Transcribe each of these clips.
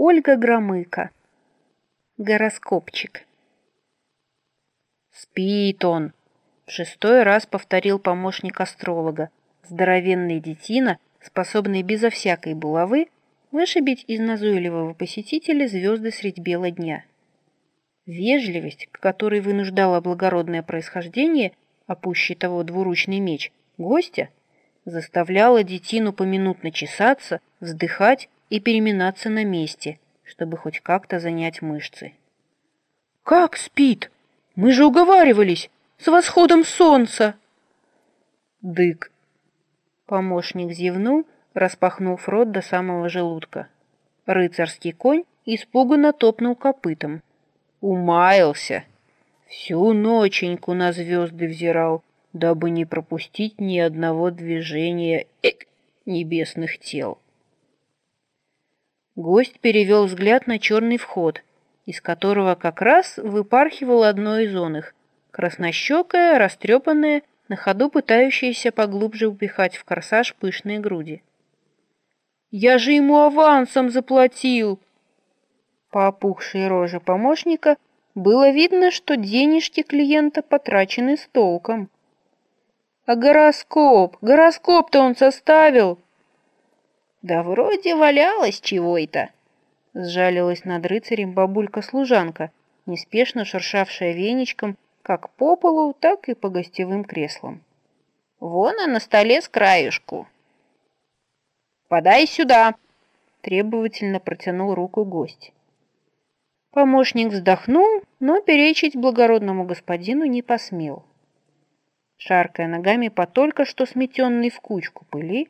Ольга Громыко. Гороскопчик. Спит он, в шестой раз повторил помощник астролога. Здоровенный детина, способный безо всякой булавы вышибить из назойливого посетителя звезды средь бела дня. Вежливость, к которой вынуждала благородное происхождение, а пуще того двуручный меч, гостя, заставляла детину поминутно чесаться, вздыхать и переминаться на месте, чтобы хоть как-то занять мышцы. «Как спит? Мы же уговаривались! С восходом солнца!» «Дык!» Помощник зевнул, распахнув рот до самого желудка. Рыцарский конь испуганно топнул копытом. Умаялся. Всю ноченьку на звезды взирал, дабы не пропустить ни одного движения эк, небесных тел. Гость перевел взгляд на черный вход, из которого как раз выпархивало одно из оных, краснощекая, растрепанная, на ходу пытающаяся поглубже упихать в корсаж пышные груди. «Я же ему авансом заплатил!» По опухшей роже помощника было видно, что денежки клиента потрачены с толком. «А гороскоп? Гороскоп-то он составил!» «Да вроде валялось чего-то», — сжалилась над рыцарем бабулька-служанка, неспешно шуршавшая веничком как по полу, так и по гостевым креслам. «Вон, а на столе с краюшку». «Подай сюда!» — требовательно протянул руку гость. Помощник вздохнул, но перечить благородному господину не посмел. Шаркая ногами по только что сметенной в кучку пыли,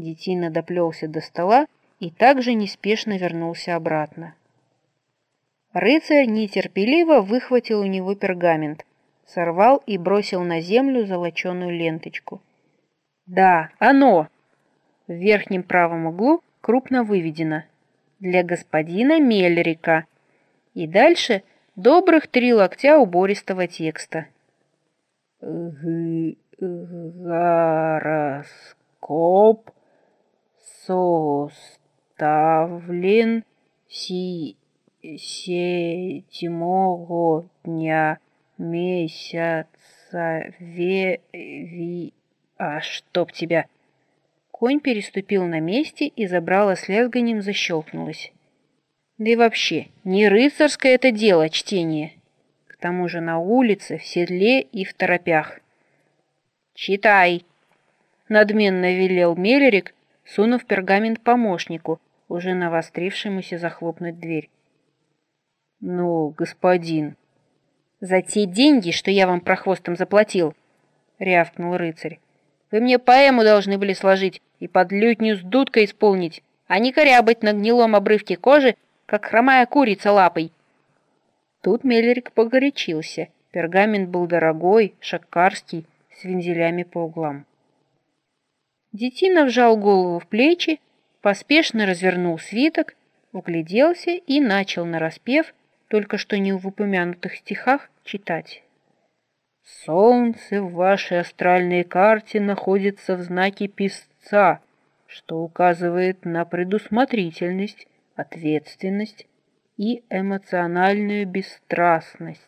Детина доплелся до стола и также неспешно вернулся обратно. Рыцарь нетерпеливо выхватил у него пергамент, сорвал и бросил на землю золоченую ленточку. «Да, оно!» В верхнем правом углу крупно выведено «Для господина Мельрика». И дальше добрых три локтя убористого текста. «Гороскоп составлен си седьмого дня месяца веви... А чтоб тебя! Конь переступил на месте и забрало с лязганием защелкнулось. Да и вообще, не рыцарское это дело чтение. К тому же на улице, в седле и в торопях. «Читай!» — надменно велел Мелерик, сунув пергамент помощнику, уже навострившемуся захлопнуть дверь. «Ну, господин...» «За те деньги, что я вам прохвостом заплатил», — рявкнул рыцарь. «Вы мне поэму должны были сложить и под лютню с дудкой исполнить, а не корябать на гнилом обрывке кожи, как хромая курица лапой». Тут Меллерик погорячился. Пергамент был дорогой, шаккарский, с вензелями по углам. Детина вжал голову в плечи, поспешно развернул свиток, угляделся и начал нараспев, только что не в упомянутых стихах, читать. «Солнце в вашей астральной карте находится в знаке писца, что указывает на предусмотрительность, ответственность и эмоциональную бесстрастность.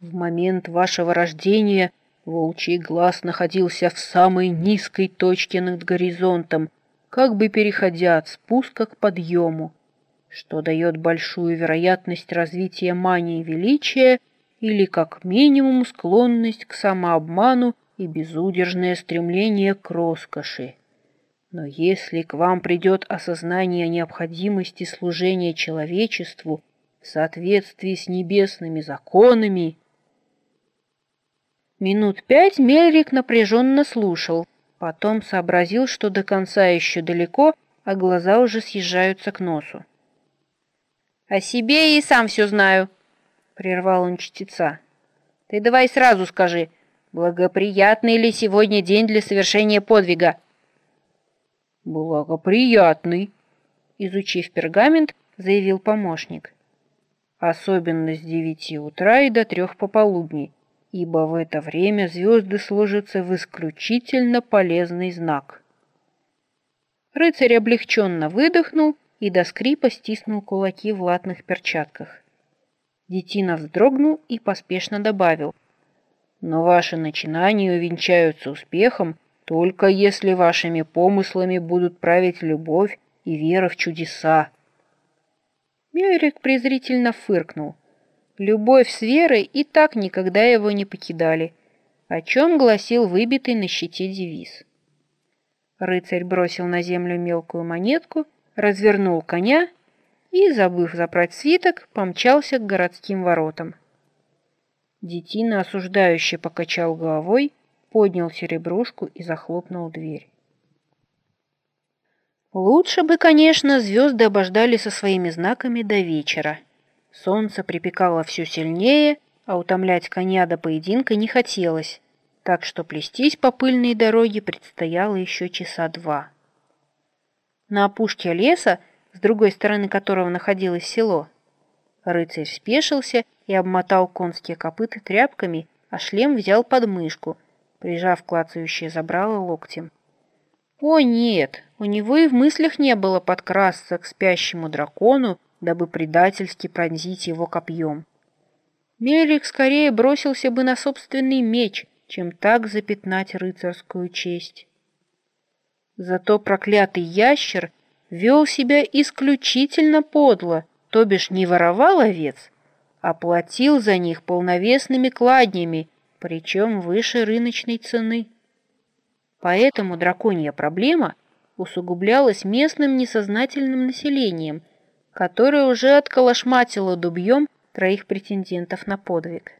В момент вашего рождения – Волчий глаз находился в самой низкой точке над горизонтом, как бы переходя от спуска к подъему, что дает большую вероятность развития мании величия или как минимум склонность к самообману и безудержное стремление к роскоши. Но если к вам придет осознание необходимости служения человечеству в соответствии с небесными законами, Минут пять Мельрик напряженно слушал, потом сообразил, что до конца еще далеко, а глаза уже съезжаются к носу. «О себе и сам все знаю», — прервал он чтеца. «Ты давай сразу скажи, благоприятный ли сегодня день для совершения подвига?» «Благоприятный», — изучив пергамент, заявил помощник. «Особенно с девяти утра и до трех пополудни ибо в это время звезды сложатся в исключительно полезный знак. Рыцарь облегченно выдохнул и до скрипа стиснул кулаки в латных перчатках. Детина вздрогнул и поспешно добавил. «Но ваши начинания увенчаются успехом, только если вашими помыслами будут править любовь и вера в чудеса». Мюрик презрительно фыркнул. Любовь с верой и так никогда его не покидали, о чем гласил выбитый на щите девиз. Рыцарь бросил на землю мелкую монетку, развернул коня и, забыв забрать свиток, помчался к городским воротам. Детина осуждающе покачал головой, поднял серебрушку и захлопнул дверь. Лучше бы, конечно, звезды обождали со своими знаками до вечера. Солнце припекало все сильнее, а утомлять коня до поединка не хотелось, так что плестись по пыльной дороге предстояло еще часа два. На опушке леса, с другой стороны которого находилось село, рыцарь спешился и обмотал конские копыта тряпками, а шлем взял под мышку, прижав клацающее забрало локтем. О нет, у него и в мыслях не было подкрасться к спящему дракону дабы предательски пронзить его копьем. Мелик скорее бросился бы на собственный меч, чем так запятнать рыцарскую честь. Зато проклятый ящер вел себя исключительно подло, то бишь не воровал овец, а платил за них полновесными кладнями, причем выше рыночной цены. Поэтому драконья проблема усугублялась местным несознательным населением, которая уже отколошматила дубьем троих претендентов на подвиг.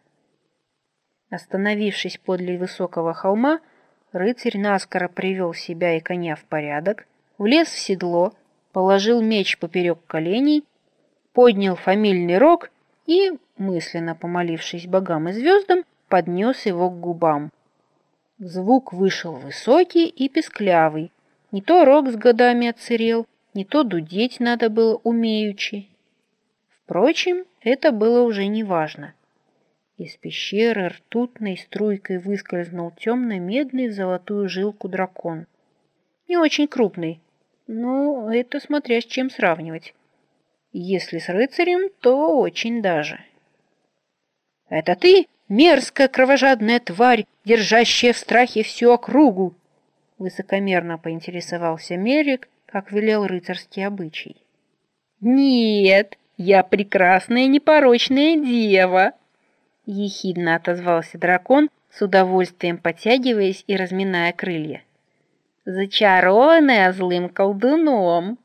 Остановившись подле высокого холма, рыцарь наскоро привел себя и коня в порядок, влез в седло, положил меч поперек коленей, поднял фамильный рог и, мысленно помолившись богам и звездам, поднес его к губам. Звук вышел высокий и песклявый. Не то рог с годами отсырел, не то дудеть надо было умеючи. Впрочем, это было уже не важно. Из пещеры ртутной струйкой выскользнул темно-медный в золотую жилку дракон. Не очень крупный, но это смотря с чем сравнивать. Если с рыцарем, то очень даже. «Это ты, мерзкая кровожадная тварь, держащая в страхе всю округу?» Высокомерно поинтересовался Мерик, как велел рыцарский обычай. «Нет, я прекрасная непорочная дева!» Ехидно отозвался дракон, с удовольствием подтягиваясь и разминая крылья. «Зачарованная злым колдуном!»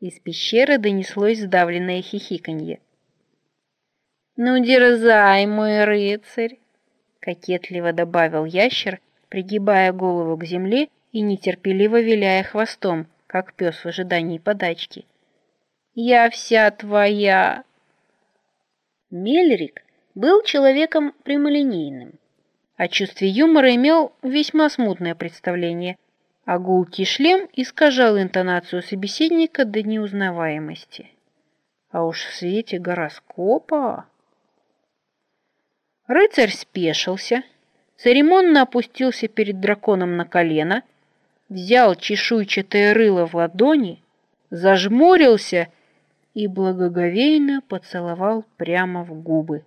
Из пещеры донеслось сдавленное хихиканье. «Ну, дерзай, мой рыцарь!» — кокетливо добавил ящер, пригибая голову к земле и нетерпеливо виляя хвостом, как пес в ожидании подачки. «Я вся твоя!» Мельрик был человеком прямолинейным. О чувстве юмора имел весьма смутное представление, а гулкий шлем искажал интонацию собеседника до неузнаваемости. А уж в свете гороскопа... Рыцарь спешился, церемонно опустился перед драконом на колено — взял чешуйчатое рыло в ладони, зажмурился и благоговейно поцеловал прямо в губы.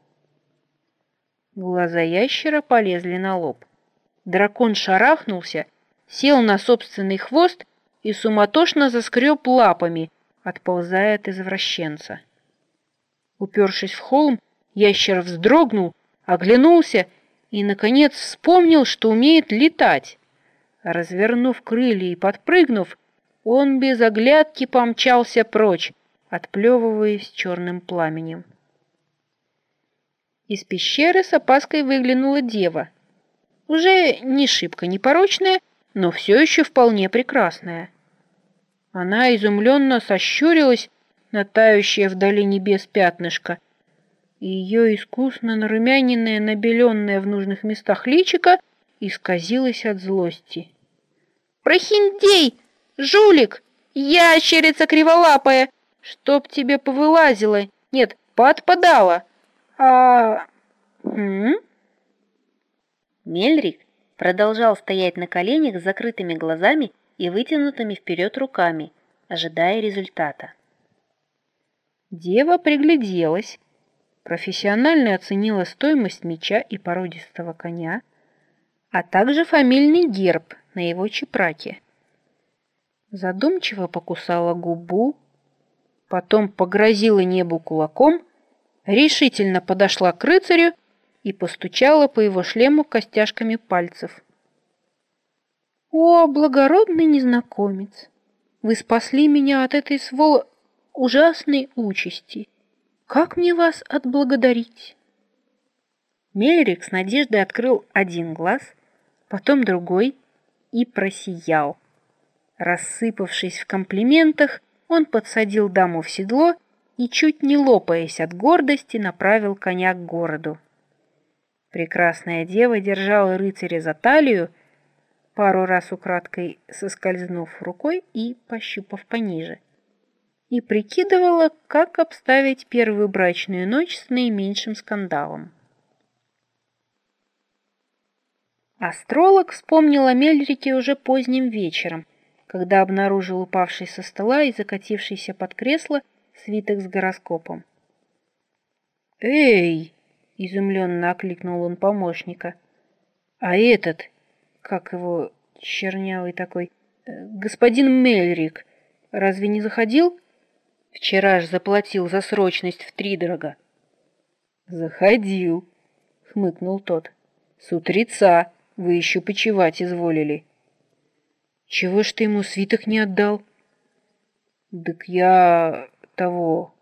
Глаза ящера полезли на лоб. Дракон шарахнулся, сел на собственный хвост и суматошно заскреб лапами, отползая от извращенца. Упершись в холм, ящер вздрогнул, оглянулся и, наконец, вспомнил, что умеет летать. Развернув крылья и подпрыгнув, он без оглядки помчался прочь, отплевываясь черным пламенем. Из пещеры с опаской выглянула дева. Уже не шибко непорочная, но все еще вполне прекрасная. Она изумленно сощурилась на тающее вдали небес пятнышко, и ее искусно нарумяненное, набеленное в нужных местах личико исказилось от злости. «Прохиндей! Жулик! Ящерица криволапая! Чтоб тебе повылазило! Нет, подпадала! А... М? Мельрик продолжал стоять на коленях с закрытыми глазами и вытянутыми вперед руками, ожидая результата. Дева пригляделась, профессионально оценила стоимость меча и породистого коня, а также фамильный герб на его чепраке. Задумчиво покусала губу, потом погрозила небу кулаком, решительно подошла к рыцарю и постучала по его шлему костяшками пальцев. «О, благородный незнакомец! Вы спасли меня от этой свол ужасной участи! Как мне вас отблагодарить?» Мельрик с надеждой открыл один глаз, потом другой и просиял. Рассыпавшись в комплиментах, он подсадил даму в седло и, чуть не лопаясь от гордости, направил коня к городу. Прекрасная дева держала рыцаря за талию, пару раз украдкой соскользнув рукой и пощупав пониже, и прикидывала, как обставить первую брачную ночь с наименьшим скандалом. Астролог вспомнил о Мельрике уже поздним вечером, когда обнаружил упавший со стола и закатившийся под кресло свиток с гороскопом. «Эй!» — изумленно окликнул он помощника. «А этот, как его, чернявый такой, э, господин Мельрик, разве не заходил? Вчера ж заплатил за срочность в три дорога». «Заходил», — хмыкнул тот. «С утреца вы еще почевать изволили». «Чего ж ты ему свиток не отдал?» «Так я того...»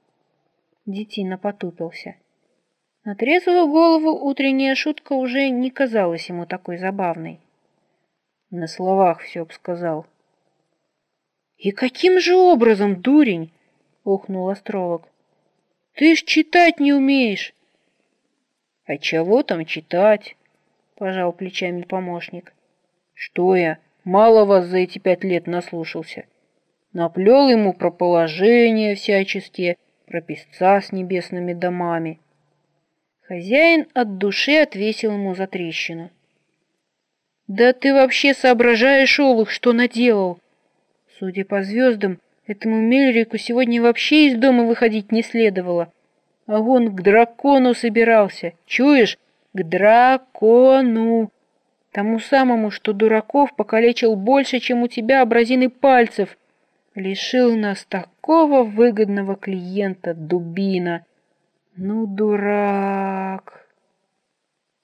Детина потупился. На трезвую голову утренняя шутка уже не казалась ему такой забавной. На словах все обсказал. «И каким же образом, дурень?» — охнул астролог. «Ты ж читать не умеешь!» «А чего там читать?» — пожал плечами помощник. «Что я, мало вас за эти пять лет наслушался?» Наплел ему про положения всяческие, про песца с небесными домами. Хозяин от души отвесил ему за трещину. «Да ты вообще соображаешь, Олух, что наделал?» Судя по звездам, этому Мельрику сегодня вообще из дома выходить не следовало. А он к дракону собирался. Чуешь? К дракону. Тому самому, что дураков покалечил больше, чем у тебя образины пальцев. Лишил нас такого выгодного клиента, дубина. Ну, дурак.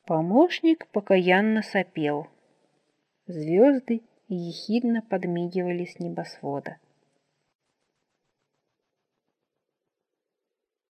Помощник покаянно сопел. Звезды ехидно подмигивали с небосвода.